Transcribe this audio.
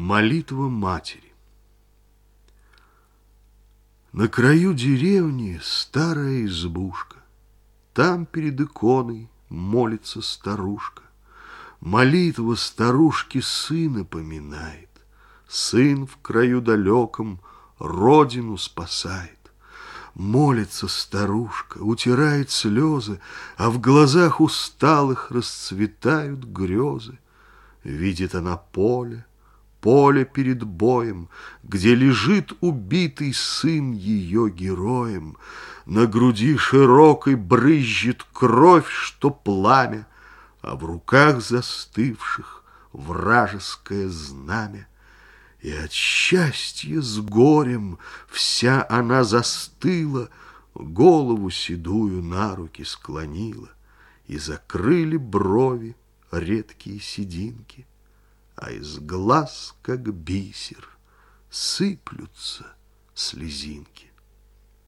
Молитва матери. На краю деревни старая избушка. Там перед иконой молится старушка. Молитва старушки сына поминает. Сын в краю далеком родину спасает. Молится старушка, утирает слезы, А в глазах усталых расцветают грезы. Видит она поле, поле перед боем, Где лежит убитый сын ее героем. На груди широкой брызжет кровь, что пламя, А в руках застывших вражеское знамя. И от счастья с горем вся она застыла, Голову седую на руки склонила, И закрыли брови редкие сединки а из глаз, как бисер, сыплются слезинки.